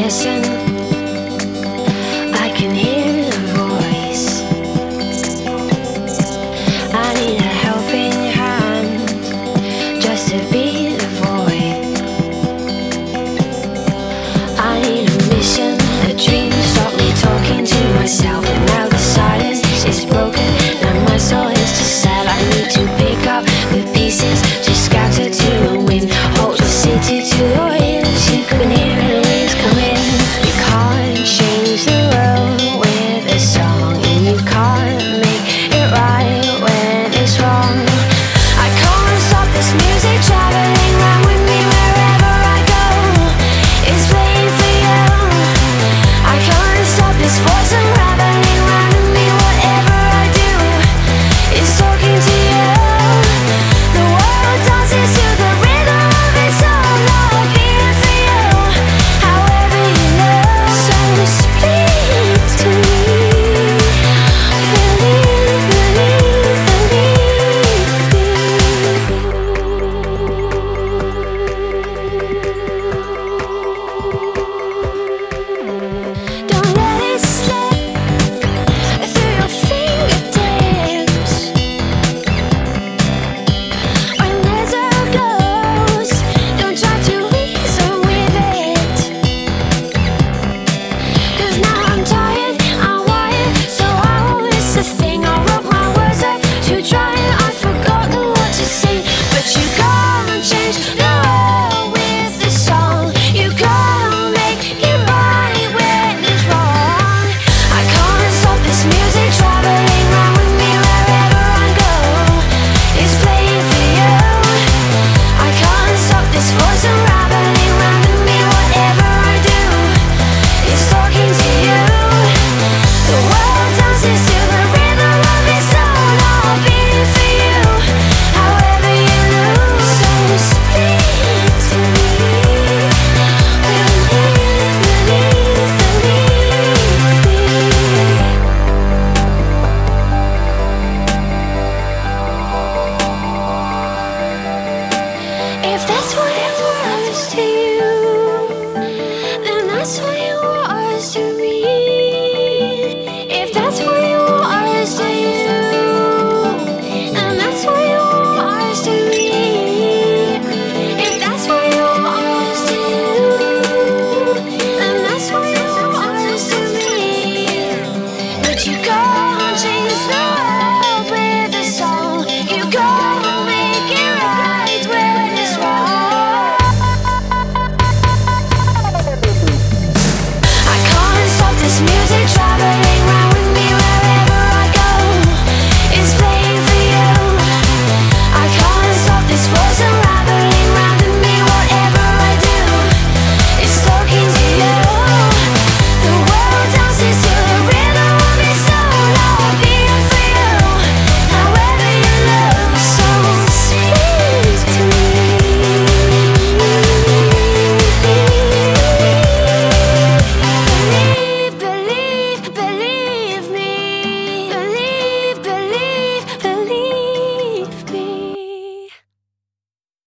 Listen